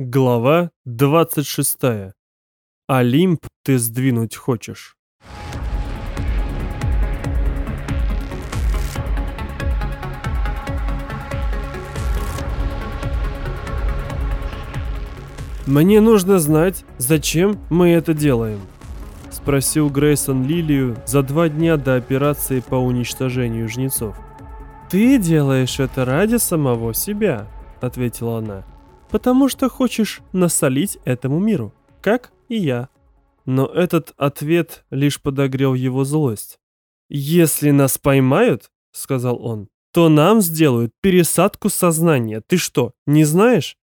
Глава 26. Олимп ты сдвинуть хочешь. Мне нужно знать, зачем мы это делаем, спросил Грейсон Лилию за два дня до операции по уничтожению жнецов. Ты делаешь это ради самого себя, ответила она потому что хочешь насолить этому миру, как и я. Но этот ответ лишь подогрел его злость. «Если нас поймают, — сказал он, — то нам сделают пересадку сознания. Ты что, не знаешь?»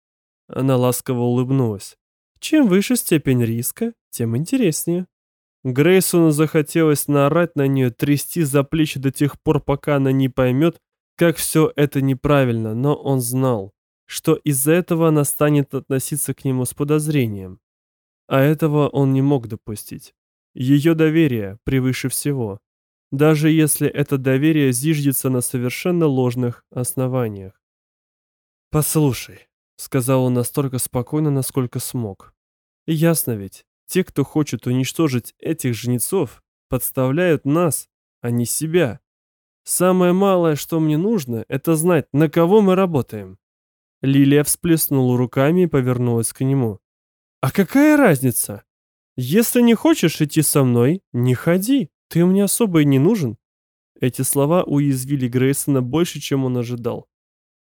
Она ласково улыбнулась. «Чем выше степень риска, тем интереснее». Грейсону захотелось наорать на нее, трясти за плечи до тех пор, пока она не поймет, как все это неправильно, но он знал, что из-за этого она станет относиться к нему с подозрением. А этого он не мог допустить. Ее доверие превыше всего, даже если это доверие зиждется на совершенно ложных основаниях. «Послушай», — сказал он настолько спокойно, насколько смог. «Ясно ведь, те, кто хочет уничтожить этих жнецов, подставляют нас, а не себя. Самое малое, что мне нужно, это знать, на кого мы работаем. Лилия всплеснула руками и повернулась к нему. «А какая разница? Если не хочешь идти со мной, не ходи, ты мне особо и не нужен». Эти слова уязвили Грейсона больше, чем он ожидал.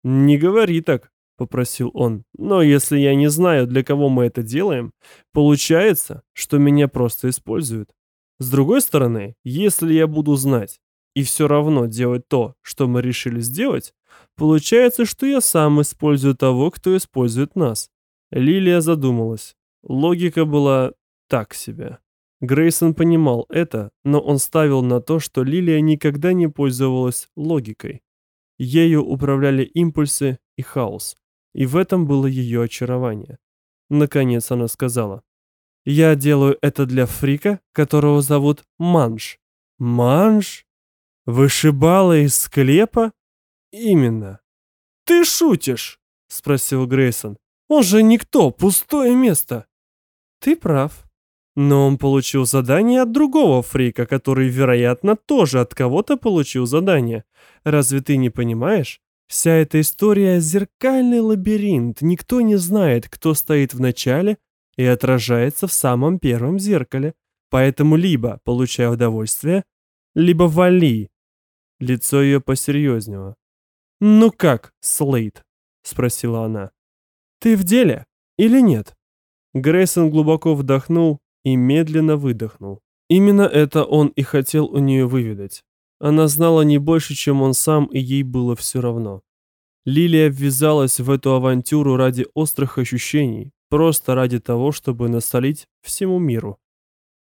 «Не говори так», — попросил он. «Но если я не знаю, для кого мы это делаем, получается, что меня просто используют. С другой стороны, если я буду знать и все равно делать то, что мы решили сделать, Получается, что я сам использую того, кто использует нас. Лилия задумалась. Логика была так себе. Грейсон понимал это, но он ставил на то, что Лилия никогда не пользовалась логикой. Ею управляли импульсы и хаос, и в этом было ее очарование. Наконец она сказала. «Я делаю это для фрика, которого зовут Манж». «Манж? Вышибала из склепа?» «Именно». «Ты шутишь?» — спросил Грейсон. «Он же никто, пустое место». «Ты прав. Но он получил задание от другого фрика, который, вероятно, тоже от кого-то получил задание. Разве ты не понимаешь? Вся эта история — зеркальный лабиринт. Никто не знает, кто стоит в начале и отражается в самом первом зеркале. Поэтому либо получай удовольствие, либо вали». Лицо ее посерьезнело. «Ну как, Слейд?» — спросила она. «Ты в деле или нет?» Грейсон глубоко вдохнул и медленно выдохнул. Именно это он и хотел у нее выведать. Она знала не больше, чем он сам, и ей было все равно. Лилия ввязалась в эту авантюру ради острых ощущений, просто ради того, чтобы насолить всему миру.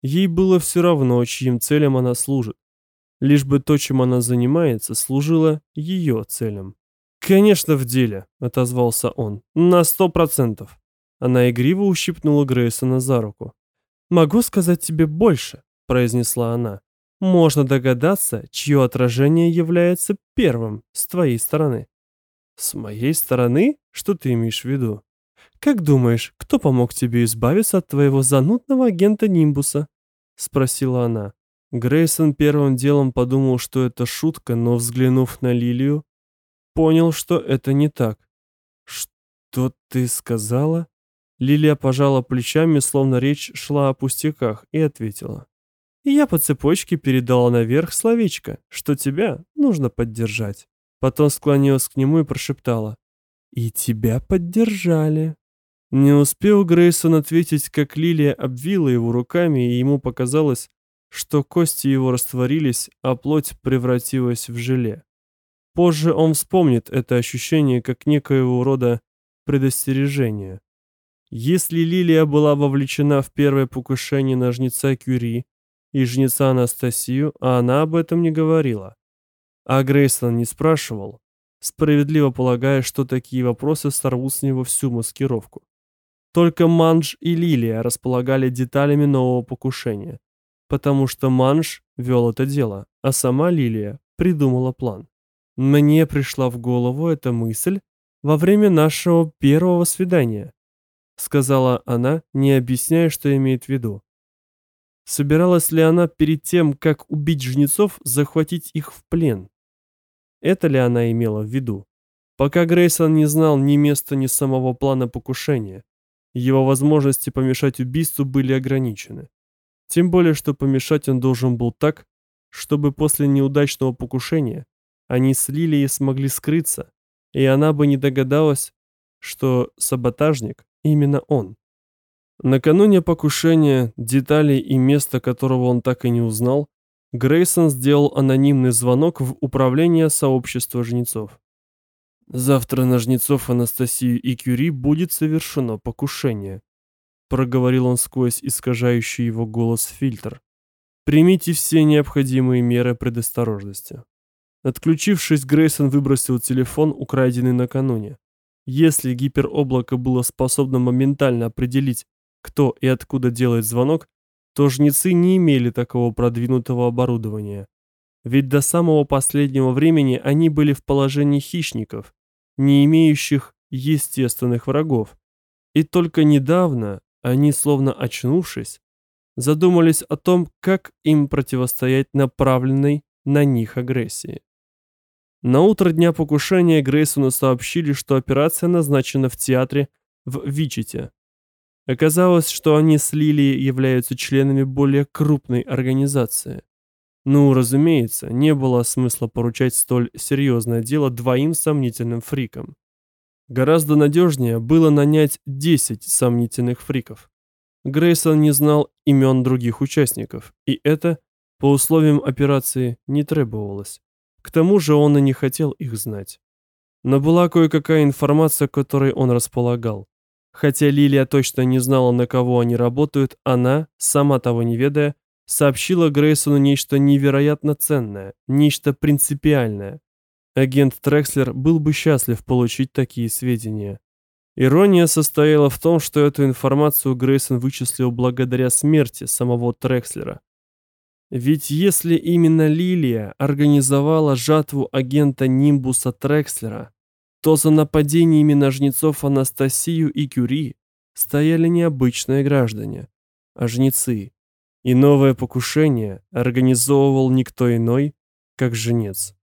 Ей было все равно, чьим целям она служит лишь бы то, чем она занимается, служило ее целям. «Конечно, в деле», — отозвался он. «На сто процентов». Она игриво ущипнула Грейсона за руку. «Могу сказать тебе больше», — произнесла она. «Можно догадаться, чье отражение является первым с твоей стороны». «С моей стороны? Что ты имеешь в виду?» «Как думаешь, кто помог тебе избавиться от твоего занудного агента Нимбуса?» — спросила она. Грейсон первым делом подумал, что это шутка, но взглянув на Лилию, понял, что это не так. «Что ты сказала?» Лилия пожала плечами, словно речь шла о пустяках, и ответила. «Я по цепочке передала наверх словечко, что тебя нужно поддержать». Потом склонилась к нему и прошептала. «И тебя поддержали». Не успел Грейсон ответить, как Лилия обвила его руками, и ему показалось, что кости его растворились, а плоть превратилась в желе. Позже он вспомнит это ощущение как некоего рода предостережение. Если Лилия была вовлечена в первое покушение на жнеца Кюри и жнеца Анастасию, а она об этом не говорила. А Грейсон не спрашивал, справедливо полагая, что такие вопросы сорвут с него всю маскировку. Только Мандж и Лилия располагали деталями нового покушения потому что Манш вел это дело, а сама Лилия придумала план. Мне пришла в голову эта мысль во время нашего первого свидания. сказала она, не объясняя, что имеет в виду. Собиралась ли она перед тем, как убить жнецов, захватить их в плен? Это ли она имела в виду? Пока Грейсон не знал ни места, ни самого плана покушения, его возможности помешать убийству были ограничены. Тем более, что помешать он должен был так, чтобы после неудачного покушения они с Лилией смогли скрыться, и она бы не догадалась, что саботажник именно он. Накануне покушения, детали и место которого он так и не узнал, Грейсон сделал анонимный звонок в управление сообщества жнецов. «Завтра на жнецов Анастасию и Кюри будет совершено покушение», проговорил он сквозь искажающий его голос фильтр. «Примите все необходимые меры предосторожности». Отключившись, Грейсон выбросил телефон, украденный накануне. Если гипероблако было способно моментально определить, кто и откуда делает звонок, то жнецы не имели такого продвинутого оборудования. Ведь до самого последнего времени они были в положении хищников, не имеющих естественных врагов. И только недавно они, словно очнувшись, задумались о том, как им противостоять направленной на них агрессии. На утро дня покушения Грейсону сообщили, что операция назначена в театре в Вичите. Оказалось, что они с Лили являются членами более крупной организации. Ну, разумеется, не было смысла поручать столь серьезное дело двоим сомнительным фрикам. Гораздо надежнее было нанять 10 сомнительных фриков. Грейсон не знал имен других участников, и это, по условиям операции, не требовалось. К тому же он и не хотел их знать. Но была кое-какая информация, которой он располагал. Хотя Лилия точно не знала, на кого они работают, она, сама того не ведая, сообщила Грейсону нечто невероятно ценное, нечто принципиальное. Агент Трекслер был бы счастлив получить такие сведения. Ирония состояла в том, что эту информацию Грейсон вычислил благодаря смерти самого Трекслера. Ведь если именно Лилия организовала жатву агента Нимбуса Трекслера, то за нападениями на жнецов Анастасию и Кюри стояли не обычные граждане, а жнецы. И новое покушение организовывал никто иной, как жнец.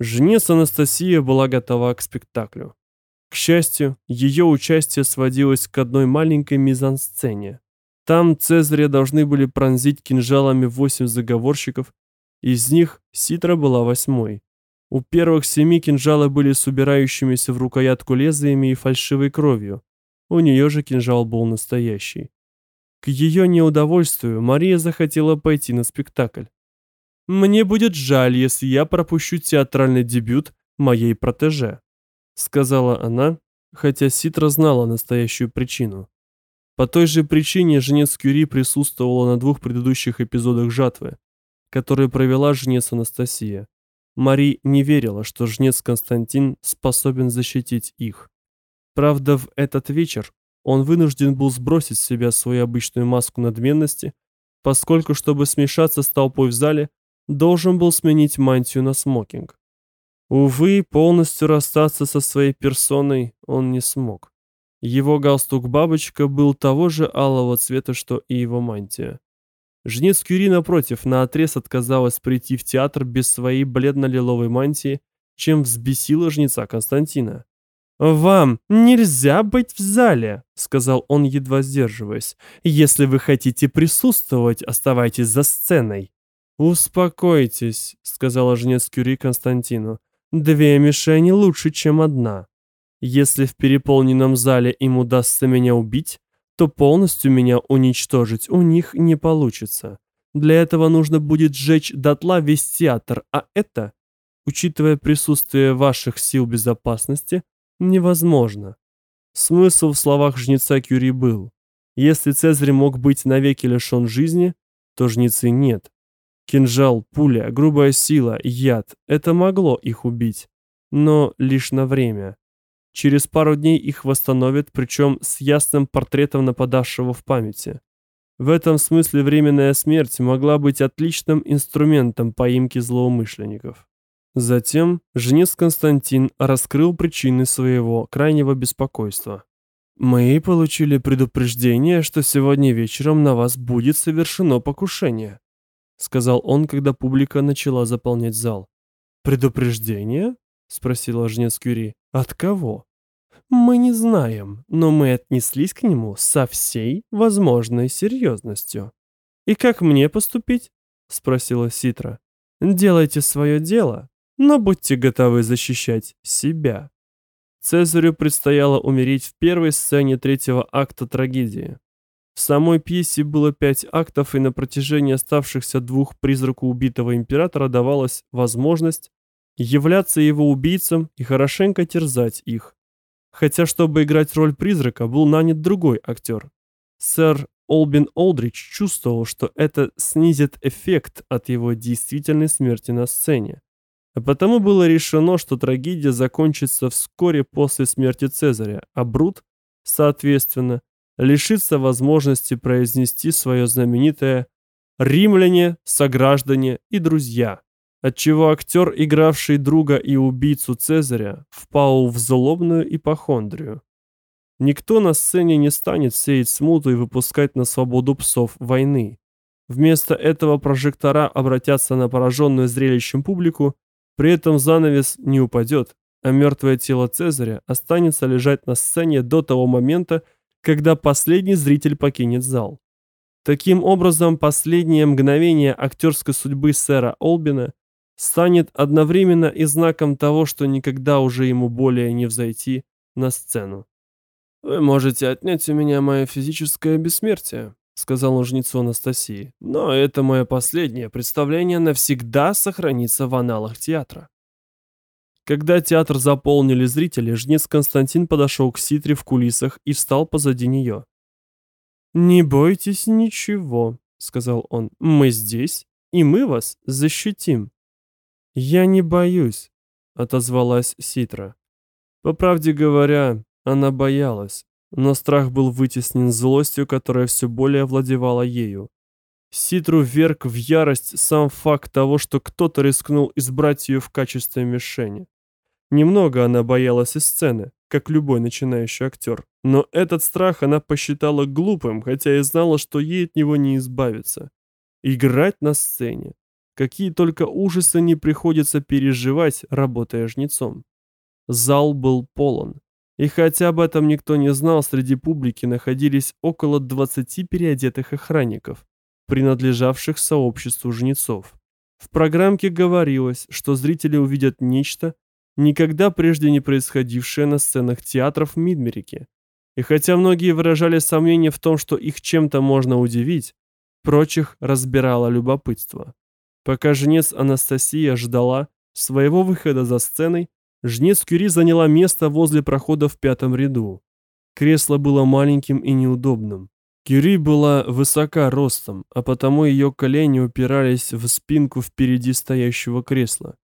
Жнец Анастасия была готова к спектаклю. К счастью, ее участие сводилось к одной маленькой мизансцене, там Цезаря должны были пронзить кинжалами восемь заговорщиков, из них Ситра была восьмой. У первых семи кинжалы были с убирающимися в рукоятку лезвиями и фальшивой кровью. У нее же кинжал был настоящий. К ее неудовольствию Мария захотела пойти на спектакль. «Мне будет жаль, если я пропущу театральный дебют моей протеже», сказала она, хотя Ситра знала настоящую причину. По той же причине жнец Кюри присутствовала на двух предыдущих эпизодах жатвы, которые провела жнец Анастасия. Мари не верила, что жнец Константин способен защитить их. Правда, в этот вечер он вынужден был сбросить с себя свою обычную маску надменности, поскольку, чтобы смешаться с толпой в зале, должен был сменить мантию на смокинг. Увы, полностью расстаться со своей персоной он не смог. Его галстук-бабочка был того же алого цвета, что и его мантия. Жнец Кюри, напротив, наотрез отказалась прийти в театр без своей бледно-лиловой мантии, чем взбесила жнеца Константина. «Вам нельзя быть в зале», — сказал он, едва сдерживаясь. «Если вы хотите присутствовать, оставайтесь за сценой». «Успокойтесь», — сказала жнец Кюри Константину. «Две мишени лучше, чем одна». Если в переполненном зале им удастся меня убить, то полностью меня уничтожить у них не получится. Для этого нужно будет сжечь дотла весь театр, а это, учитывая присутствие ваших сил безопасности, невозможно. Смысл в словах жнеца Кюри был. Если Цезарь мог быть навеки лишен жизни, то жнецы нет. Кинжал, пуля, грубая сила, яд — это могло их убить, но лишь на время. Через пару дней их восстановят, причем с ясным портретом нападавшего в памяти. В этом смысле временная смерть могла быть отличным инструментом поимки злоумышленников. Затем жнец Константин раскрыл причины своего крайнего беспокойства. Мы получили предупреждение, что сегодня вечером на вас будет совершено покушение, сказал он, когда публика начала заполнять зал. Предупреждение? спросила жнец Кюри. От кого? Мы не знаем, но мы отнеслись к нему со всей возможной серьезностью. И как мне поступить? спросила Ситра. Делайте свое дело, но будьте готовы защищать себя. Цезарю предстояло умереть в первой сцене третьего акта трагедии. В самой пьесе было пять актов, и на протяжении оставшихся двух призраку убитого императора давалась возможность являться его убийцам и хорошенько терзать их. Хотя, чтобы играть роль призрака, был нанят другой актер. Сэр Олбин Олдрич чувствовал, что это снизит эффект от его действительной смерти на сцене. А потому было решено, что трагедия закончится вскоре после смерти Цезаря, а Брут, соответственно, лишится возможности произнести свое знаменитое «Римляне, сограждане и друзья», отчего актер, игравший друга и убийцу Цезаря, впал в злобную ипохондрию. Никто на сцене не станет сеять смуту и выпускать на свободу псов войны. Вместо этого прожектора обратятся на пораженную зрелищем публику, при этом занавес не упадет, а мертвое тело Цезаря останется лежать на сцене до того момента, когда последний зритель покинет зал. Таким образом, последнее мгновение актерской судьбы сэра Олбина станет одновременно и знаком того, что никогда уже ему более не взойти на сцену. «Вы можете отнять у меня мое физическое бессмертие», — сказал жнецу Анастасии, «но это мое последнее представление навсегда сохранится в аналах театра». Когда театр заполнили зрители, жнец Константин подошел к Ситре в кулисах и встал позади нее. «Не бойтесь ничего», — сказал он, — «мы здесь, и мы вас защитим». «Я не боюсь», — отозвалась Ситра. По правде говоря, она боялась, но страх был вытеснен злостью, которая все более овладевала ею. Ситру вверг в ярость сам факт того, что кто-то рискнул избрать ее в качестве мишени. Немного она боялась и сцены, как любой начинающий актер, но этот страх она посчитала глупым, хотя и знала, что ей от него не избавиться. Играть на сцене. Какие только ужасы не приходится переживать, работая жнецом. Зал был полон. И хотя об этом никто не знал, среди публики находились около 20 переодетых охранников, принадлежавших сообществу жнецов. В программке говорилось, что зрители увидят нечто, никогда прежде не происходившее на сценах театров в Мидмерике. И хотя многие выражали сомнение в том, что их чем-то можно удивить, прочих разбирало любопытство. Пока жнец Анастасия ждала своего выхода за сценой, жнец Кюри заняла место возле прохода в пятом ряду. Кресло было маленьким и неудобным. Кюри была высока ростом, а потому ее колени упирались в спинку впереди стоящего кресла.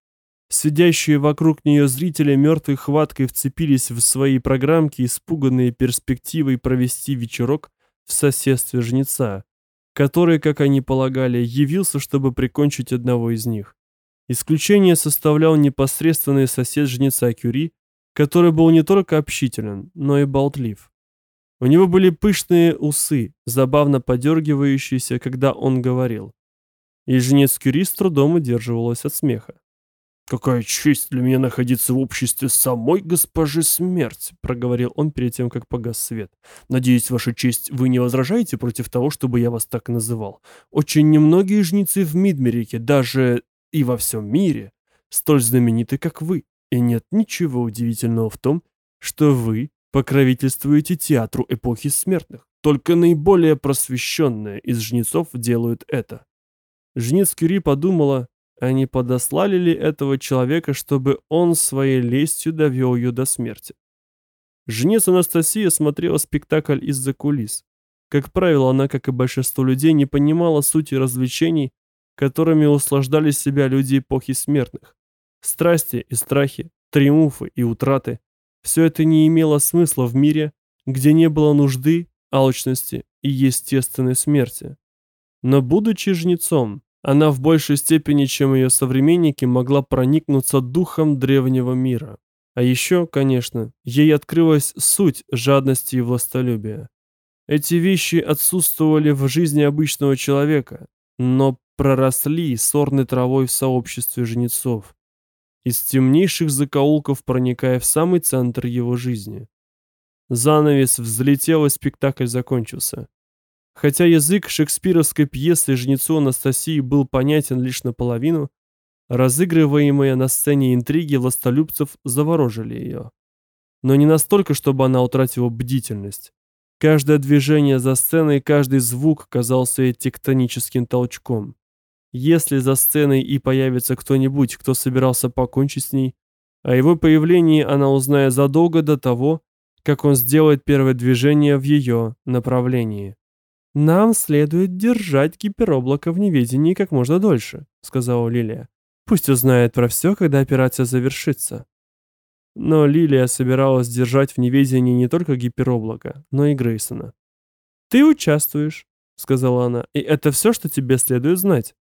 Сидящие вокруг нее зрители мертвой хваткой вцепились в свои программки, испуганные перспективой провести вечерок в соседстве жнеца, который, как они полагали, явился, чтобы прикончить одного из них. Исключение составлял непосредственный сосед жнеца Кюри, который был не только общителен, но и болтлив. У него были пышные усы, забавно подергивающиеся, когда он говорил. И жнец Кюри с трудом удерживалась от смеха. «Какая честь для меня находиться в обществе самой госпожи Смерть», проговорил он перед тем, как погас свет. «Надеюсь, ваша честь, вы не возражаете против того, чтобы я вас так называл? Очень немногие жнецы в Мидмерике, даже и во всем мире, столь знамениты, как вы, и нет ничего удивительного в том, что вы покровительствуете театру эпохи смертных. Только наиболее просвещенные из жнецов делают это». Жнец Кюри подумала, они подослали ли этого человека, чтобы он своей лестью довел ее до смерти? Жнец Анастасия смотрела спектакль из-за кулис. Как правило, она, как и большинство людей, не понимала сути развлечений, которыми услаждали себя люди эпохи смертных. Страсти и страхи, триумфы и утраты – все это не имело смысла в мире, где не было нужды, алчности и естественной смерти. Но будучи жнецом, она в большей степени, чем ее современники, могла проникнуться духом древнего мира. А еще, конечно, ей открылась суть жадности и властолюбия. Эти вещи отсутствовали в жизни обычного человека, но проросли сорной травой в сообществе жнецов, из темнейших закоулков проникая в самый центр его жизни. Занавес взлетел, и спектакль закончился. Хотя язык шекспировской пьесы «Жнецу Анастасии» был понятен лишь наполовину, Разыгрываемые на сцене интриги властолюбцев заворожили ее. Но не настолько, чтобы она утратила бдительность. Каждое движение за сценой, каждый звук казался ей тектоническим толчком. Если за сценой и появится кто-нибудь, кто собирался покончить с ней, о его появлении она узнает задолго до того, как он сделает первое движение в ее направлении. «Нам следует держать гипероблако в неведении как можно дольше», — сказала Лилия. Пусть узнает про все, когда операция завершится. Но Лилия собиралась держать в неведении не только гипероблака, но и Грейсона. «Ты участвуешь», — сказала она, — «и это все, что тебе следует знать».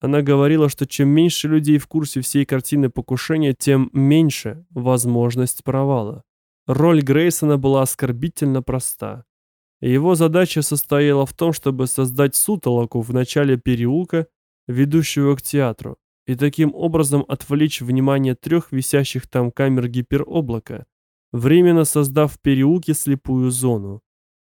Она говорила, что чем меньше людей в курсе всей картины покушения, тем меньше возможность провала. Роль Грейсона была оскорбительно проста. Его задача состояла в том, чтобы создать сутолоку в начале переулка, ведущего к театру, и таким образом отвлечь внимание трех висящих там камер гипероблака, временно создав в переулке слепую зону.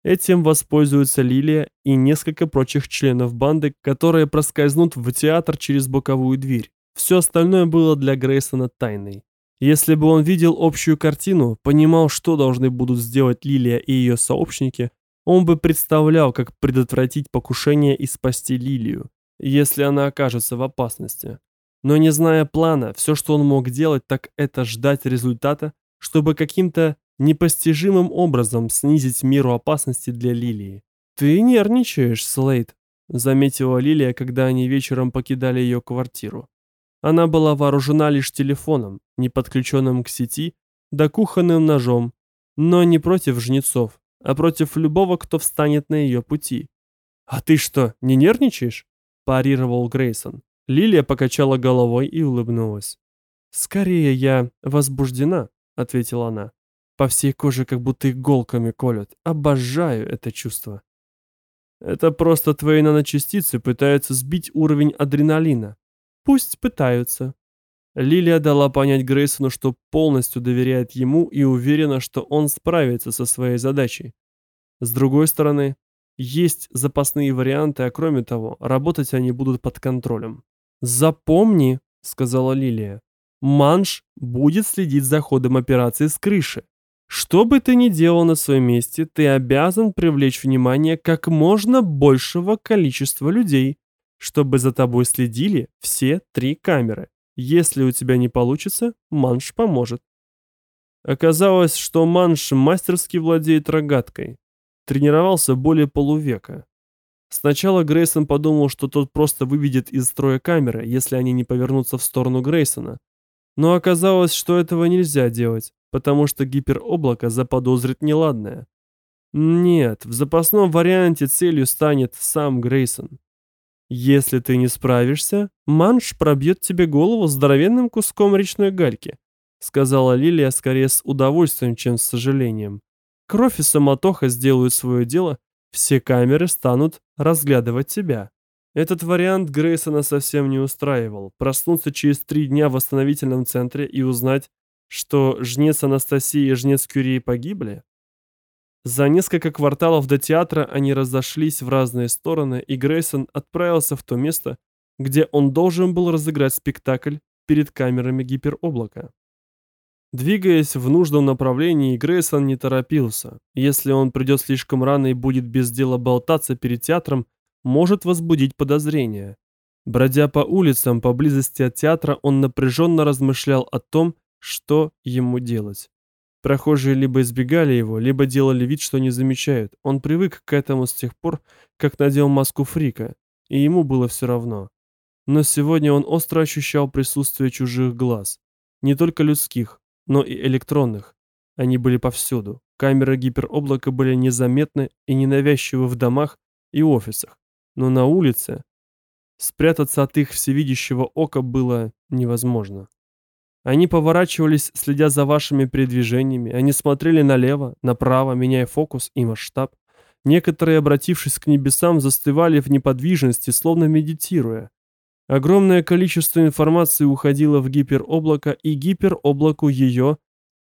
Этим воспользуются Лилия и несколько прочих членов банды, которые проскользнут в театр через боковую дверь. Все остальное было для Грейсона тайной. Если бы он видел общую картину, понимал, что должны будут сделать Лилия и ее сообщники, он бы представлял, как предотвратить покушение и спасти Лилию, если она окажется в опасности. Но не зная плана, все, что он мог делать, так это ждать результата, чтобы каким-то непостижимым образом снизить меру опасности для Лилии. «Ты нервничаешь, Слейд», — заметила Лилия, когда они вечером покидали ее квартиру. Она была вооружена лишь телефоном, не подключенным к сети, да кухонным ножом, но не против жнецов, а против любого, кто встанет на ее пути. «А ты что, не нервничаешь?» – парировал Грейсон. Лилия покачала головой и улыбнулась. «Скорее я возбуждена», — ответила она. «По всей коже как будто иголками колют. Обожаю это чувство». «Это просто твои наночастицы пытаются сбить уровень адреналина. Пусть пытаются». Лилия дала понять Грейсону, что полностью доверяет ему и уверена, что он справится со своей задачей. С другой стороны, есть запасные варианты, а кроме того, работать они будут под контролем. «Запомни», — сказала Лилия, — «Манш будет следить за ходом операции с крыши. Что бы ты ни делал на своем месте, ты обязан привлечь внимание как можно большего количества людей, чтобы за тобой следили все три камеры. Если у тебя не получится, Манш поможет». Оказалось, что Манш мастерски владеет рогаткой. Тренировался более полувека. Сначала Грейсон подумал, что тот просто выведет из строя камеры, если они не повернутся в сторону Грейсона. Но оказалось, что этого нельзя делать, потому что гипероблако заподозрит неладное. Нет, в запасном варианте целью станет сам Грейсон. Если ты не справишься, Манш пробьет тебе голову здоровенным куском речной гальки, сказала Лилия скорее с удовольствием, чем с сожалением. Кровь и самотоха сделают свое дело, все камеры станут разглядывать тебя. Этот вариант Грейсона совсем не устраивал. Проснуться через три дня в восстановительном центре и узнать, что жнец Анастасии и жнец Кюрии погибли? За несколько кварталов до театра они разошлись в разные стороны, и Грейсон отправился в то место, где он должен был разыграть спектакль перед камерами гипероблака. Двигаясь в нужном направлении, Грейсон не торопился. Если он придет слишком рано и будет без дела болтаться перед театром, может возбудить подозрения. Бродя по улицам поблизости от театра, он напряженно размышлял о том, что ему делать. Прохожие либо избегали его, либо делали вид, что не замечают. Он привык к этому с тех пор, как надел маску фрика, и ему было все равно. Но сегодня он остро ощущал присутствие чужих глаз. Не только людских, но и электронных. Они были повсюду. Камеры гипероблака были незаметны и ненавязчивы в домах и офисах. Но на улице спрятаться от их всевидящего ока было невозможно. Они поворачивались, следя за вашими передвижениями. Они смотрели налево, направо, меняя фокус и масштаб. Некоторые, обратившись к небесам, застывали в неподвижности, словно медитируя. Огромное количество информации уходило в гипероблако, и гипероблаку ее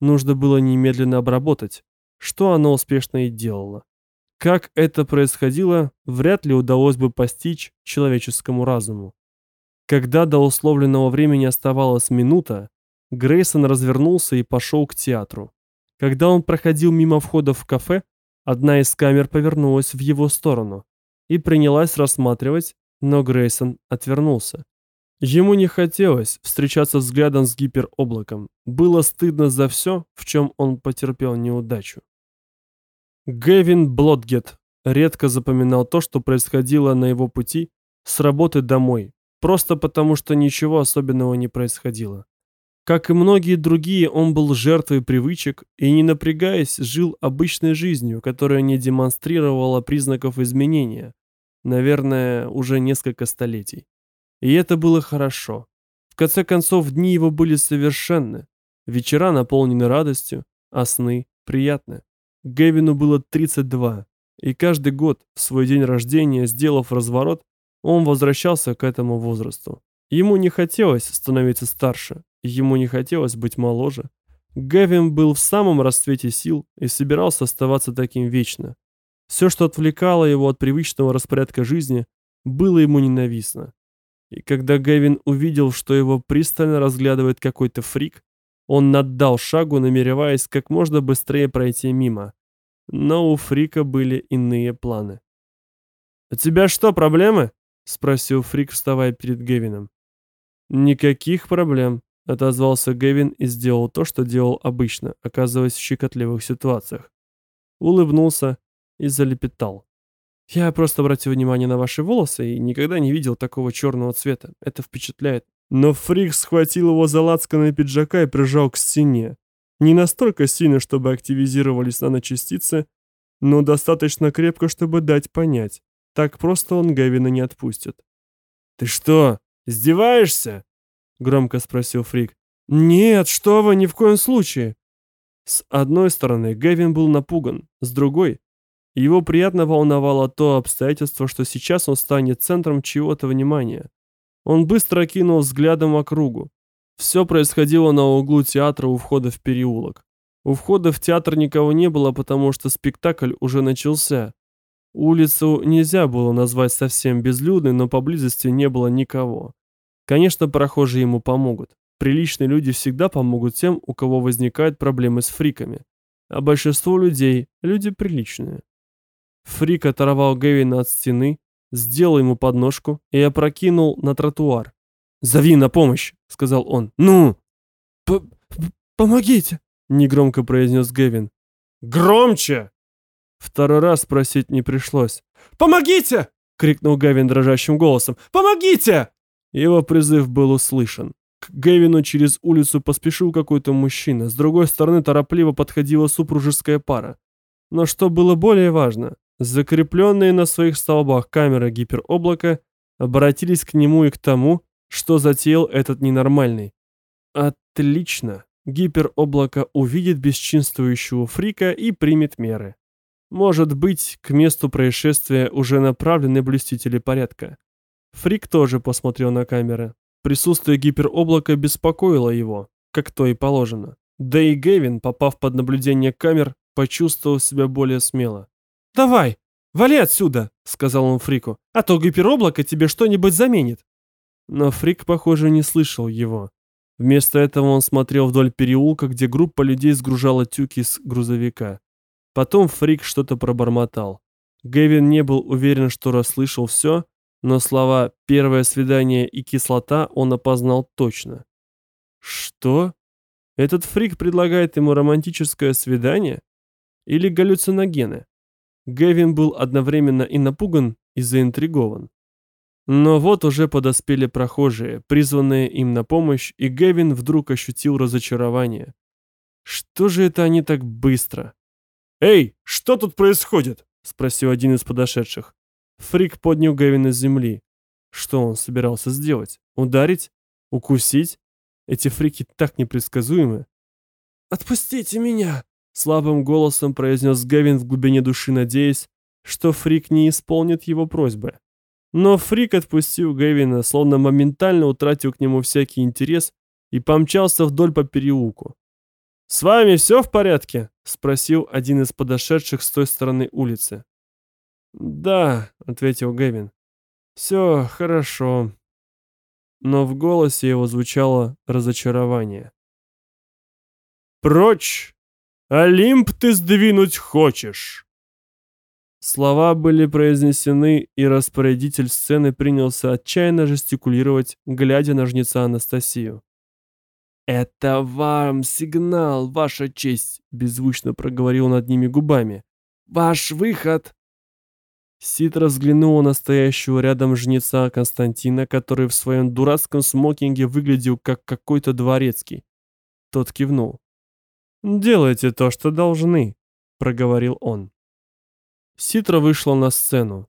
нужно было немедленно обработать, что оно успешно и делало. Как это происходило, вряд ли удалось бы постичь человеческому разуму. Когда до условленного времени оставалась минута, Грейсон развернулся и пошел к театру. Когда он проходил мимо входа в кафе, одна из камер повернулась в его сторону и принялась рассматривать, но Грейсон отвернулся. Ему не хотелось встречаться взглядом с гипероблаком. Было стыдно за все, в чем он потерпел неудачу. Гэвин Блотгет редко запоминал то, что происходило на его пути с работы домой, просто потому что ничего особенного не происходило. Как и многие другие, он был жертвой привычек и, не напрягаясь, жил обычной жизнью, которая не демонстрировала признаков изменения, наверное, уже несколько столетий. И это было хорошо. В конце концов, дни его были совершенны, вечера наполнены радостью, а сны приятны. Гевину было 32, и каждый год, в свой день рождения, сделав разворот, он возвращался к этому возрасту. Ему не хотелось становиться старше, ему не хотелось быть моложе. Гевин был в самом расцвете сил и собирался оставаться таким вечно. Все, что отвлекало его от привычного распорядка жизни, было ему ненавистно. И когда Гевин увидел, что его пристально разглядывает какой-то фрик, он наддал шагу, намереваясь как можно быстрее пройти мимо. Но у фрика были иные планы. «У тебя что, проблемы?» — спросил фрик, вставая перед Гевином. «Никаких проблем», — отозвался Гевин и сделал то, что делал обычно, оказываясь в щекотливых ситуациях. Улыбнулся, и залепетал. «Я просто обратил внимание на ваши волосы и никогда не видел такого черного цвета. Это впечатляет». Но Фрик схватил его за лацканы пиджака и прижал к стене. Не настолько сильно, чтобы активизировались наночастицы, но достаточно крепко, чтобы дать понять. Так просто он Гевина не отпустит. «Ты что, издеваешься?» — громко спросил Фрик. «Нет, что вы, ни в коем случае!» С одной стороны, Гевин был напуган, с другой его приятно волновало то обстоятельство, что сейчас он станет центром чего-то внимания. Он быстро окинул взглядом округу. Все происходило на углу театра у входа в переулок. У входа в театр никого не было, потому что спектакль уже начался. Улицу нельзя было назвать совсем безлюдной, но поблизости не было никого. Конечно, прохожие ему помогут. Приличные люди всегда помогут тем, у кого возникают проблемы с фриками. А большинство людей – люди приличные. Фрик оторвал Гевина от стены, сделал ему подножку и опрокинул на тротуар. «Зови на помощь!» — сказал он. «Ну!» П «Помогите!» — негромко произнес Гевин. «Громче!» Второй раз спросить не пришлось. «Помогите!» — крикнул Гевин дрожащим голосом. «Помогите!» Его призыв был услышан. К Гевину через улицу поспешил какой-то мужчина. С другой стороны торопливо подходила супружеская пара. Но что было более важно, Закрепленные на своих столбах камеры гипероблака обратились к нему и к тому, что затеял этот ненормальный. Отлично. Гипероблако увидит бесчинствующего фрика и примет меры. Может быть, к месту происшествия уже направлены блюстители порядка. Фрик тоже посмотрел на камеры. Присутствие гипероблака беспокоило его, как то и положено. Да и Гевин, попав под наблюдение камер, почувствовал себя более смело. «Давай, вали отсюда!» — сказал он Фрику. «А то гипероблако тебе что-нибудь заменит!» Но Фрик, похоже, не слышал его. Вместо этого он смотрел вдоль переулка, где группа людей сгружала тюки с грузовика. Потом Фрик что-то пробормотал. Гэвин не был уверен, что расслышал все, но слова «первое свидание» и «кислота» он опознал точно. Что? Этот фрик предлагает ему романтическое свидание? Или галлюциногены? Гэвин был одновременно и напуган, и заинтригован. Но вот уже подоспели прохожие, призванные им на помощь, и Гэвин вдруг ощутил разочарование. Что же это они так быстро? «Эй, что тут происходит?» — спросил один из подошедших. Фрик поднял Гэвина с земли. Что он собирался сделать? Ударить? Укусить? Эти фрики так непредсказуемы. «Отпустите меня!» — слабым голосом произнес Гевин в глубине души, надеясь, что фрик не исполнит его просьбы. Но фрик отпустил Гевина, словно моментально утратил к нему всякий интерес и помчался вдоль по переулку. «С вами все в порядке?» — спросил один из подошедших с той стороны улицы. «Да», — ответил Гевин. «Все хорошо». Но в голосе его звучало разочарование. «Прочь! Олимп ты сдвинуть хочешь!» Слова были произнесены, и распорядитель сцены принялся отчаянно жестикулировать, глядя на жнеца Анастасию. «Это вам сигнал, ваша честь!» — беззвучно проговорил над ними губами. «Ваш выход!» Ситра взглянула на стоящего рядом жнеца Константина, который в своем дурацком смокинге выглядел как какой-то дворецкий. Тот кивнул. «Делайте то, что должны», — проговорил он. Ситра вышла на сцену.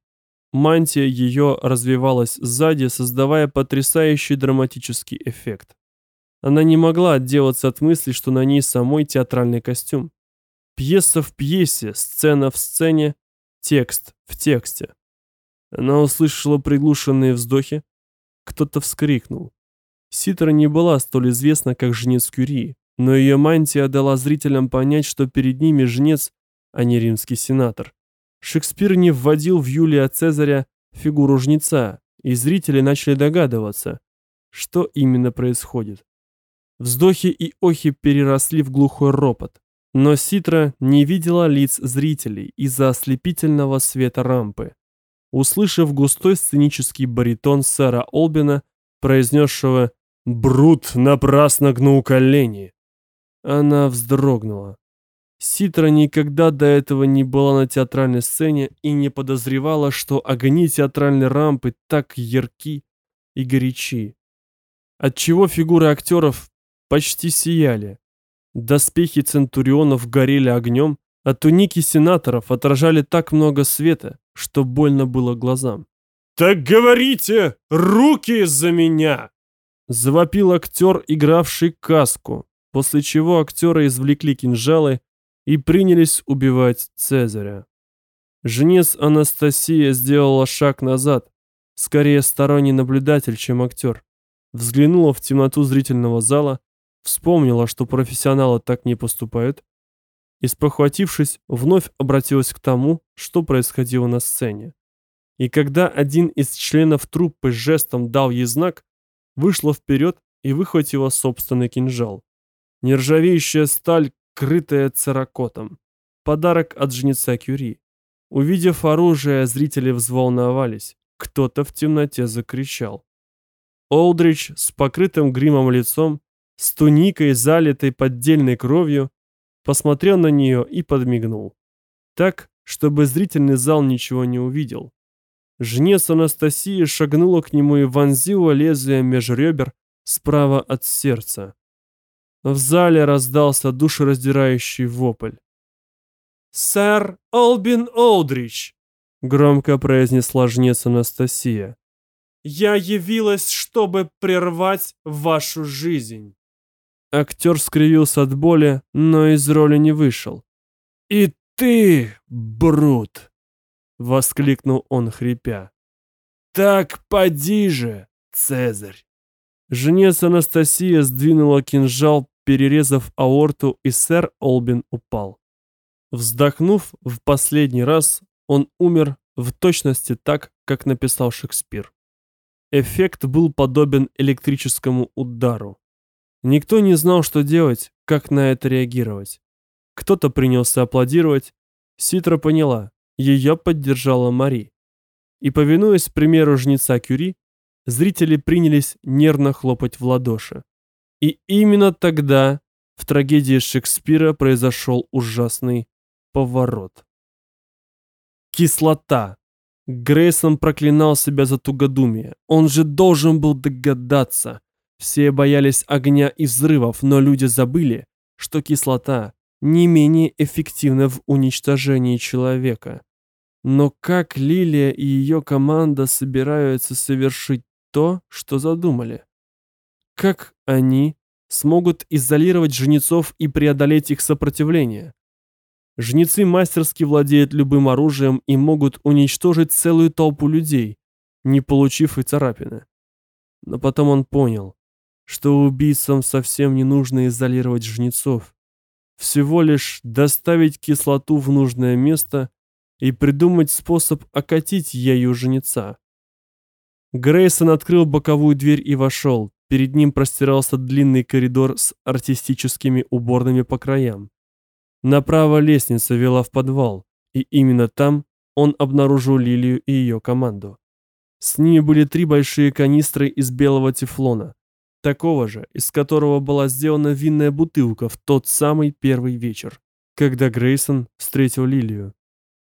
Мантия ее развивалась сзади, создавая потрясающий драматический эффект. Она не могла отделаться от мысли, что на ней самой театральный костюм. Пьеса в пьесе, сцена в сцене, текст в тексте. Она услышала приглушенные вздохи. Кто-то вскрикнул. Ситра не была столь известна, как жнец Кюри, но ее мантия дала зрителям понять, что перед ними жнец, а не римский сенатор. Шекспир не вводил в Юлия Цезаря фигуру жнеца, и зрители начали догадываться, что именно происходит. Вздохи и охи переросли в глухой ропот, но Ситра не видела лиц зрителей из-за ослепительного света рампы. Услышав густой сценический баритон сэра Олбина, произнесшего «Брут напрасно гнул колени», она вздрогнула. Ситра никогда до этого не была на театральной сцене и не подозревала, что огни театральной рампы так ярки и горячи. Отчего фигуры актеров почти сияли. Доспехи центурионов горели огнем, а туники сенаторов отражали так много света, что больно было глазам. «Так говорите, руки за меня!» Завопил актер, игравший каску, после чего актеры извлекли кинжалы и принялись убивать Цезаря. Жнец Анастасия сделала шаг назад, скорее сторонний наблюдатель, чем актер. Взглянула в темноту зрительного зала, вспомнила, что профессионалы так не поступают, и, спохватившись, вновь обратилась к тому, что происходило на сцене. И когда один из членов труппы жестом дал ей знак, вышла вперед и выхватила собственный кинжал. Нержавеющая сталь крытая церакотом. Подарок от жнеца Кюри. Увидев оружие, зрители взволновались. Кто-то в темноте закричал. Олдрич с покрытым гримом лицом, с туникой, залитой поддельной кровью, посмотрел на нее и подмигнул. Так, чтобы зрительный зал ничего не увидел. Жнец Анастасии шагнула к нему и вонзила лезвие меж ребер справа от сердца. В зале раздался душераздирающий вопль. «Сэр Олбин Олдрич!» — громко произнесла жнец Анастасия. «Я явилась, чтобы прервать вашу жизнь!» Актер скривился от боли, но из роли не вышел. «И ты, Брут!» — воскликнул он, хрипя. «Так поди же, Цезарь!» Жнец Анастасия сдвинула кинжал перерезав аорту, и сэр Олбин упал. Вздохнув в последний раз, он умер в точности так, как написал Шекспир. Эффект был подобен электрическому удару. Никто не знал, что делать, как на это реагировать. Кто-то принялся аплодировать. Ситра поняла, ее поддержала Мари. И, повинуясь примеру жнеца Кюри, зрители принялись нервно хлопать в ладоши. И именно тогда в трагедии Шекспира произошел ужасный поворот. Кислота. Грейсон проклинал себя за тугодумие. Он же должен был догадаться. Все боялись огня и взрывов, но люди забыли, что кислота не менее эффективна в уничтожении человека. Но как Лилия и ее команда собираются совершить то, что задумали? Как они смогут изолировать жнецов и преодолеть их сопротивление. Жнецы мастерски владеют любым оружием и могут уничтожить целую толпу людей, не получив и царапины. Но потом он понял, что убийцам совсем не нужно изолировать жнецов. Всего лишь доставить кислоту в нужное место и придумать способ окатить ею жнеца. Грейсон открыл боковую дверь и вошел. Перед ним простирался длинный коридор с артистическими уборными по краям. Направо лестница вела в подвал, и именно там он обнаружил Лилию и ее команду. С ними были три большие канистры из белого тефлона, такого же, из которого была сделана винная бутылка в тот самый первый вечер, когда Грейсон встретил Лилию.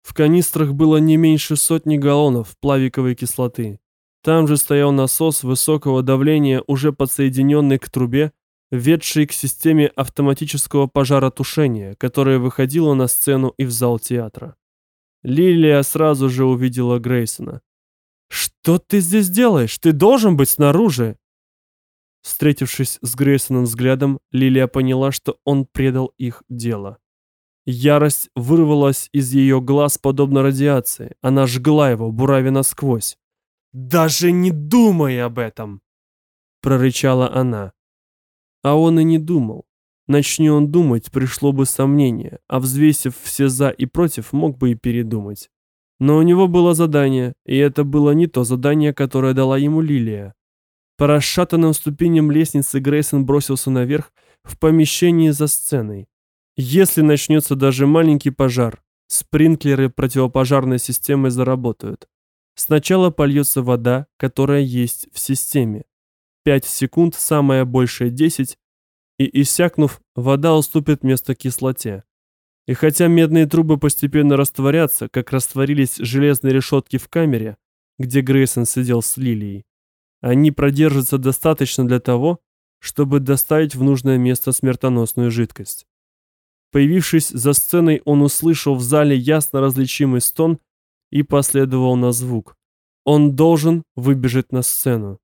В канистрах было не меньше сотни галлонов плавиковой кислоты. Там же стоял насос высокого давления, уже подсоединенный к трубе, ведший к системе автоматического пожаротушения, которая выходила на сцену и в зал театра. Лилия сразу же увидела Грейсона. «Что ты здесь делаешь? Ты должен быть снаружи!» Встретившись с Грейсоном взглядом, Лилия поняла, что он предал их дело. Ярость вырвалась из ее глаз подобно радиации. Она жгла его, буравя насквозь. «Даже не думай об этом!» Прорычала она. А он и не думал. Начни он думать, пришло бы сомнение, а взвесив все «за» и «против», мог бы и передумать. Но у него было задание, и это было не то задание, которое дала ему Лилия. По расшатанным ступеням лестницы Грейсон бросился наверх в помещении за сценой. Если начнется даже маленький пожар, спринклеры противопожарной системы заработают. Сначала польется вода, которая есть в системе. 5 секунд, самое большее 10, и иссякнув, вода уступит место кислоте. И хотя медные трубы постепенно растворятся, как растворились железные решетки в камере, где Грейсон сидел с Лилией, они продержатся достаточно для того, чтобы доставить в нужное место смертоносную жидкость. Появившись за сценой, он услышал в зале ясно различимый стон и последовал на звук. Он должен выбежать на сцену.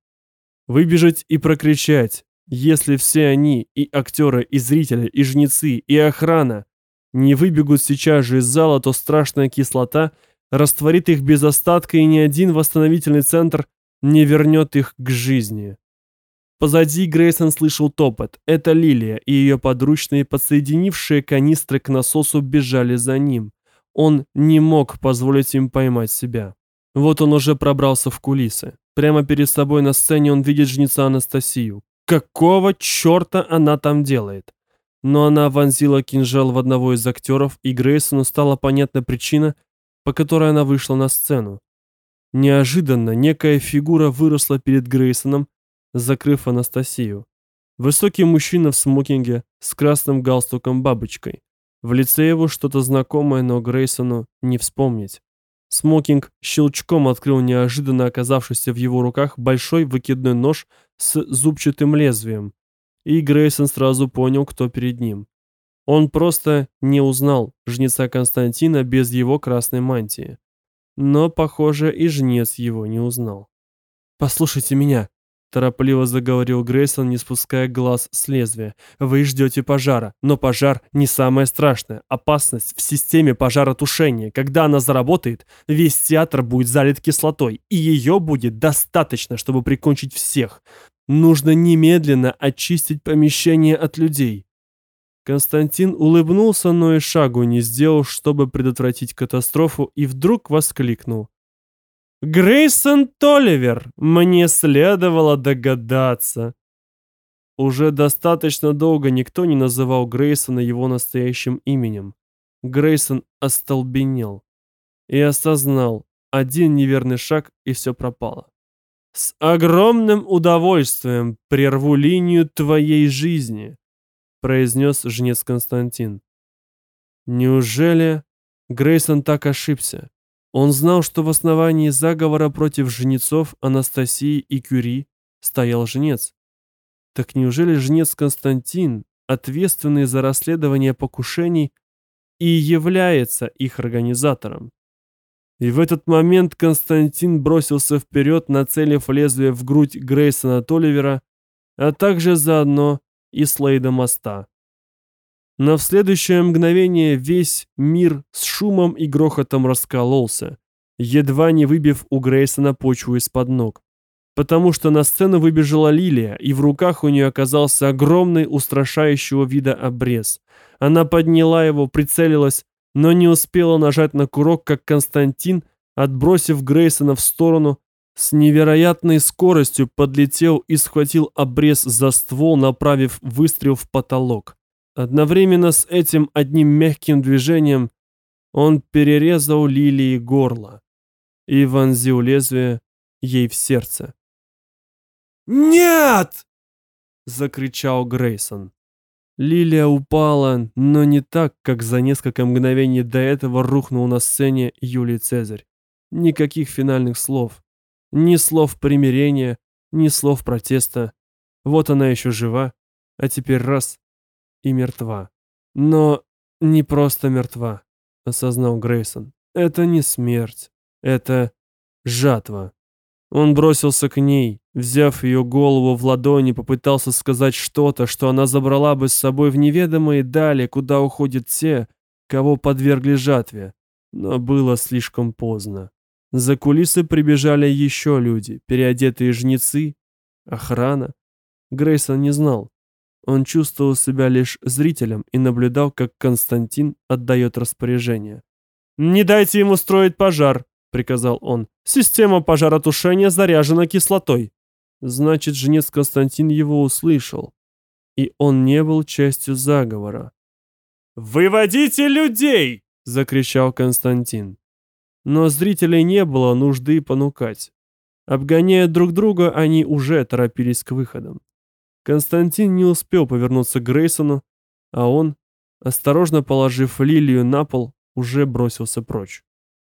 Выбежать и прокричать, если все они, и актеры, и зрители, и жнецы, и охрана, не выбегут сейчас же из зала, то страшная кислота растворит их без остатка, и ни один восстановительный центр не вернет их к жизни. Позади Грейсон слышал топот. Это Лилия и ее подручные, подсоединившие канистры к насосу, бежали за ним. Он не мог позволить им поймать себя. Вот он уже пробрался в кулисы. Прямо перед собой на сцене он видит жнеца Анастасию. Какого черта она там делает? но она вонзила кинжал в одного из актеров, и Грейсону стала понятна причина, по которой она вышла на сцену. Неожиданно некая фигура выросла перед Грейсоном, закрыв Анастасию. Высокий мужчина в смокинге с красным галстуком-бабочкой. В лице его что-то знакомое, но Грейсону не вспомнить. Смокинг щелчком открыл неожиданно оказавшийся в его руках большой выкидной нож с зубчатым лезвием, и Грейсон сразу понял, кто перед ним. Он просто не узнал жнеца Константина без его красной мантии. Но, похоже, и жнец его не узнал. «Послушайте меня», – торопливо заговорил Грейсон, не спуская глаз с лезвия. «Вы ждете пожара, но пожар не самое страшное. Опасность в системе пожаротушения. Когда она заработает, весь театр будет залит кислотой, и ее будет достаточно, чтобы прикончить всех. Нужно немедленно очистить помещение от людей. Константин улыбнулся, но и шагу не сделал, чтобы предотвратить катастрофу, и вдруг воскликнул. «Грейсон Толивер! Мне следовало догадаться!» Уже достаточно долго никто не называл Грейсона его настоящим именем. Грейсон остолбенел и осознал один неверный шаг, и все пропало. С огромным удовольствием прерву линию твоей жизни, произнес жнец Константин. Неужели Грейсон так ошибся? Он знал, что в основании заговора против жнецов Анастасии и Кюри стоял жнец. Так неужели жнец Константин, ответственный за расследование покушений, и является их организатором? И в этот момент Константин бросился вперед, нацелив лезвие в грудь Грейсона Толивера, а также заодно и Слейда моста. Но в следующее мгновение весь мир с шумом и грохотом раскололся, едва не выбив у Грейсона почву из-под ног. Потому что на сцену выбежала Лилия, и в руках у нее оказался огромный устрашающего вида обрез. Она подняла его, прицелилась, но не успела нажать на курок, как Константин, отбросив Грейсона в сторону, с невероятной скоростью подлетел и схватил обрез за ствол, направив выстрел в потолок. Одновременно с этим одним мягким движением он перерезал Лилии горло и вонзил лезвие ей в сердце. «Нет!» — закричал Грейсон. Лилия упала, но не так, как за несколько мгновений до этого рухнул на сцене Юлий Цезарь. Никаких финальных слов. Ни слов примирения, ни слов протеста. Вот она еще жива, а теперь раз и мертва. Но не просто мертва, осознал Грейсон. Это не смерть, это жатва. Он бросился к ней, взяв ее голову в ладони, попытался сказать что-то, что она забрала бы с собой в неведомые дали, куда уходят те, кого подвергли жатве. Но было слишком поздно. За кулисы прибежали еще люди, переодетые жнецы, охрана. Грейсон не знал, он чувствовал себя лишь зрителем и наблюдал, как Константин отдает распоряжение. «Не дайте ему строить пожар», — приказал он. «Система пожаротушения заряжена кислотой». Значит, жнец Константин его услышал. И он не был частью заговора. «Выводите людей!» — закричал Константин. Но зрителей не было нужды понукать. Обгоняя друг друга, они уже торопились к выходам. Константин не успел повернуться к Грейсону, а он, осторожно положив лилию на пол, уже бросился прочь.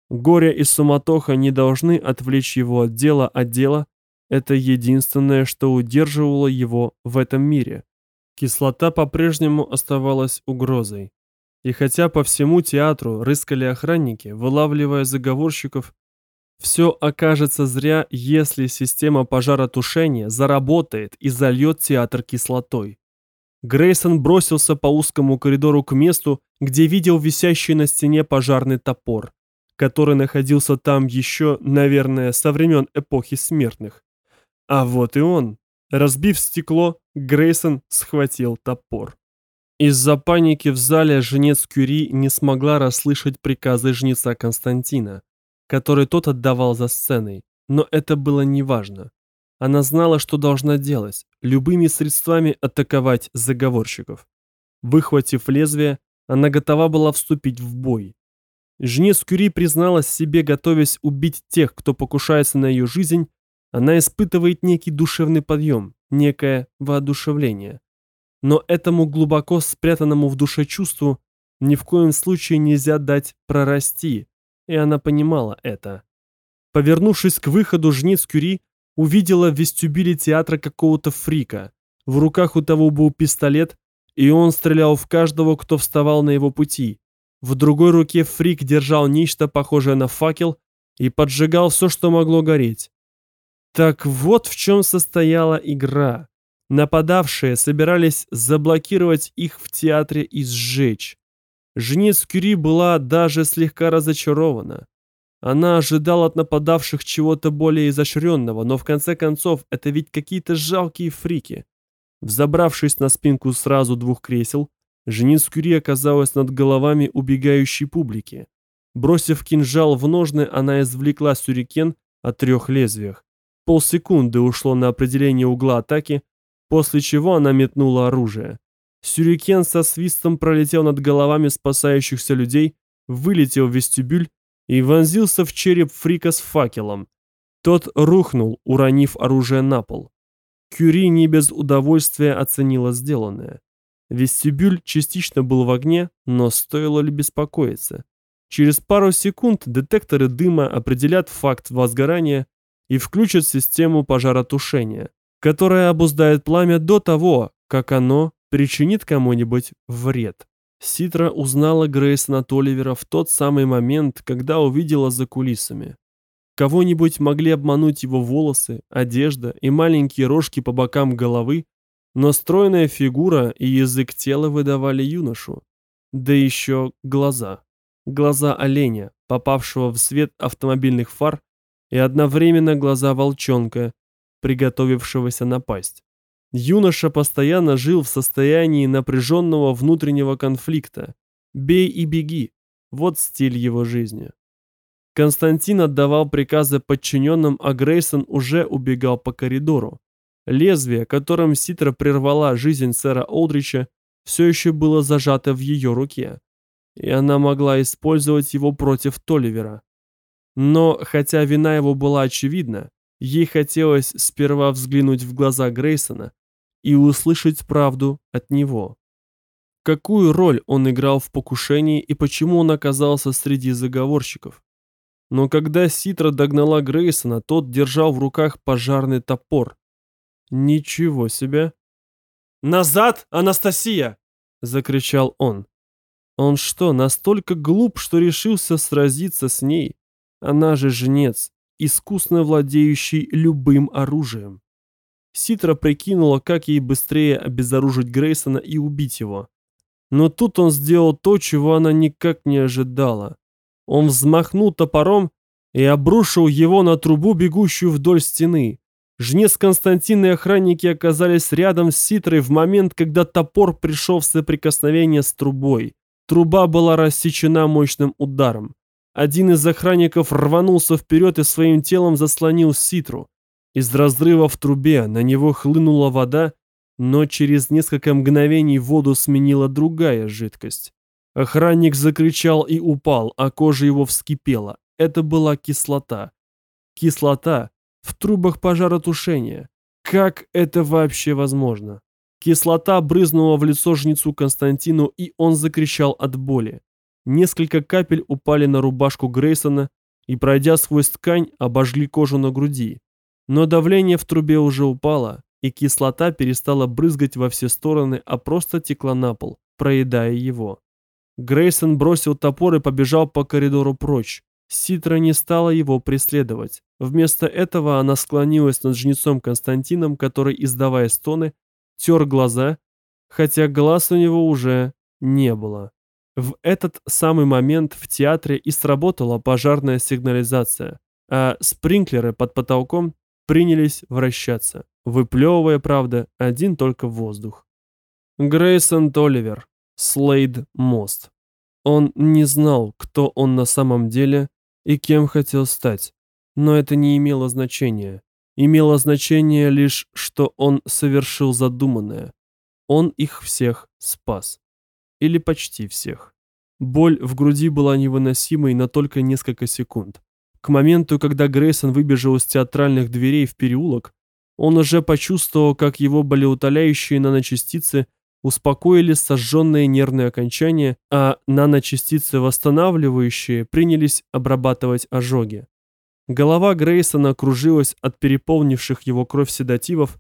Горе и суматоха не должны отвлечь его от дела, а дело — это единственное, что удерживало его в этом мире. Кислота по-прежнему оставалась угрозой. И хотя по всему театру рыскали охранники, вылавливая заговорщиков, все окажется зря, если система пожаротушения заработает и зальет театр кислотой. Грейсон бросился по узкому коридору к месту, где видел висящий на стене пожарный топор, который находился там еще, наверное, со времен эпохи смертных. А вот и он. Разбив стекло, Грейсон схватил топор. Из-за паники в зале жнец Кюри не смогла расслышать приказы жнеца Константина который тот отдавал за сценой, но это было неважно. Она знала, что должна делать, любыми средствами атаковать заговорщиков. Выхватив лезвие, она готова была вступить в бой. Жнец Кюри призналась себе, готовясь убить тех, кто покушается на ее жизнь, она испытывает некий душевный подъем, некое воодушевление. Но этому глубоко спрятанному в душе чувству ни в коем случае нельзя дать прорасти, и она понимала это. Повернувшись к выходу, жнец Кюри увидела в вестибюле театра какого-то фрика. В руках у того был пистолет, и он стрелял в каждого, кто вставал на его пути. В другой руке фрик держал нечто похожее на факел и поджигал все, что могло гореть. Так вот в чем состояла игра. Нападавшие собирались заблокировать их в театре и сжечь. Жнец Кюри была даже слегка разочарована. Она ожидала от нападавших чего-то более изощренного, но в конце концов это ведь какие-то жалкие фрики. Взобравшись на спинку сразу двух кресел, Жениц Кюри оказалась над головами убегающей публики. Бросив кинжал в ножны, она извлекла сюрикен о трех лезвиях. Полсекунды ушло на определение угла атаки, после чего она метнула оружие. Сюрикен со свистом пролетел над головами спасающихся людей, вылетел в вестибюль и вонзился в череп Фрика с факелом. Тот рухнул, уронив оружие на пол. Кюри не без удовольствия оценила сделанное. Вестибюль частично был в огне, но стоило ли беспокоиться? Через пару секунд детекторы дыма определят факт возгорания и включат систему пожаротушения, которая обуздает пламя до того, как оно причинит кому-нибудь вред. Ситра узнала Грейсона Толивера в тот самый момент, когда увидела за кулисами. Кого-нибудь могли обмануть его волосы, одежда и маленькие рожки по бокам головы, Но стройная фигура и язык тела выдавали юношу. Да еще глаза. Глаза оленя, попавшего в свет автомобильных фар, и одновременно глаза волчонка, приготовившегося напасть. Юноша постоянно жил в состоянии напряженного внутреннего конфликта. «Бей и беги» – вот стиль его жизни. Константин отдавал приказы подчиненным, а Грейсон уже убегал по коридору. Лезвие, которым Ситра прервала жизнь сэра Олдрича, все еще было зажато в ее руке, и она могла использовать его против Толивера. Но, хотя вина его была очевидна, ей хотелось сперва взглянуть в глаза Грейсона и услышать правду от него. Какую роль он играл в покушении и почему он оказался среди заговорщиков? Но когда Ситра догнала Грейсона, тот держал в руках пожарный топор. Ничего себе. «Назад, Анастасия!» — закричал он. Он что, настолько глуп, что решился сразиться с ней? Она же жнец, искусно владеющий любым оружием. Ситра прикинула, как ей быстрее обезоружить Грейсона и убить его. Но тут он сделал то, чего она никак не ожидала. Он взмахнул топором и обрушил его на трубу, бегущую вдоль стены. Жнец Константин и охранники оказались рядом с Ситрой в момент, когда топор пришел в соприкосновение с трубой. Труба была рассечена мощным ударом. Один из охранников рванулся вперед и своим телом заслонил Ситру. Из разрыва в трубе на него хлынула вода, но через несколько мгновений воду сменила другая жидкость. Охранник закричал и упал, а кожа его вскипела. Это была кислота. Кислота в трубах пожаротушения. Как это вообще возможно? Кислота брызнула в лицо жнецу Константину, и он закричал от боли. Несколько капель упали на рубашку Грейсона и, пройдя сквозь ткань, обожгли кожу на груди. Но давление в трубе уже упало, и кислота перестала брызгать во все стороны, а просто текла на пол, проедая его. Грейсон бросил топор и побежал по коридору прочь. Ситра не стала его преследовать. Вместо этого она склонилась над жнецом Константином, который, издавая стоны, тер глаза, хотя глаз у него уже не было. В этот самый момент в театре и сработала пожарная сигнализация, а спринклеры под потолком принялись вращаться, выплевывая, правда, один только воздух. Грейсон Толивер Слейд Мост. Он не знал, кто он на самом деле и кем хотел стать, но это не имело значения. Имело значение лишь, что он совершил задуманное. Он их всех спас. Или почти всех. Боль в груди была невыносимой на только несколько секунд. К моменту, когда Грейсон выбежал из театральных дверей в переулок, он уже почувствовал, как его болеутоляющие наночастицы – успокоили сожженные нервные окончания, а наночастицы восстанавливающие принялись обрабатывать ожоги. Голова Грейсона кружилась от переполнивших его кровь седативов,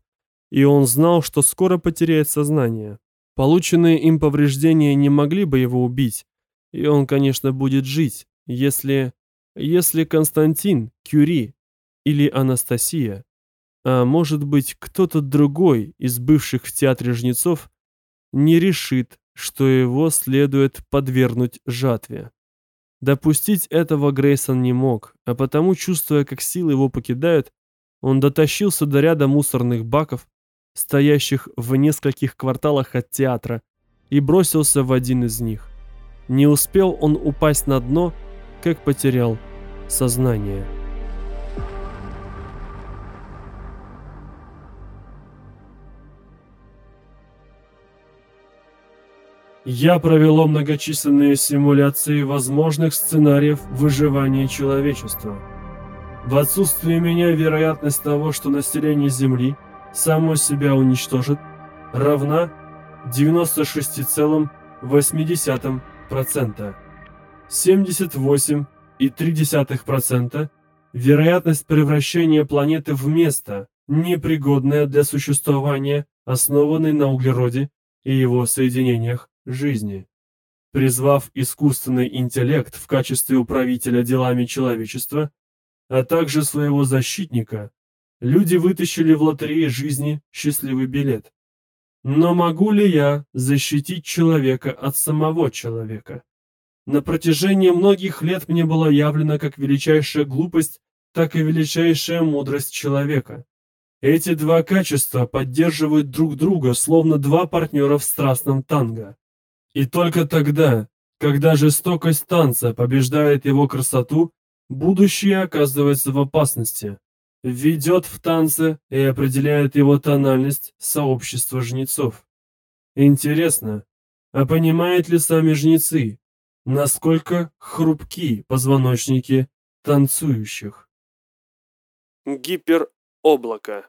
и он знал, что скоро потеряет сознание. Полученные им повреждения не могли бы его убить, и он, конечно, будет жить, если... если Константин, Кюри или Анастасия, а может быть кто-то другой из бывших в театре жнецов, не решит, что его следует подвергнуть жатве. Допустить этого Грейсон не мог, а потому, чувствуя, как силы его покидают, он дотащился до ряда мусорных баков, стоящих в нескольких кварталах от театра, и бросился в один из них. Не успел он упасть на дно, как потерял сознание. Я провело многочисленные симуляции возможных сценариев выживания человечества. В отсутствие меня вероятность того, что население Земли само себя уничтожит, равна 96,8%. 78,3% вероятность превращения планеты в место, непригодное для существования, основанной на углероде и его соединениях, жизни. Призвав искусственный интеллект в качестве управителя делами человечества, а также своего защитника, люди вытащили в лотерее жизни счастливый билет. Но могу ли я защитить человека от самого человека? На протяжении многих лет мне было явлено как величайшая глупость, так и величайшая мудрость человека. Эти два качества поддерживают друг друга, словно два партнера в страстном танго. И только тогда, когда жестокость танца побеждает его красоту, будущее оказывается в опасности. Ведет в танце и определяет его тональность сообщества жнецов. Интересно, а понимают ли сами жнецы, насколько хрупки позвоночники танцующих? Гипероблако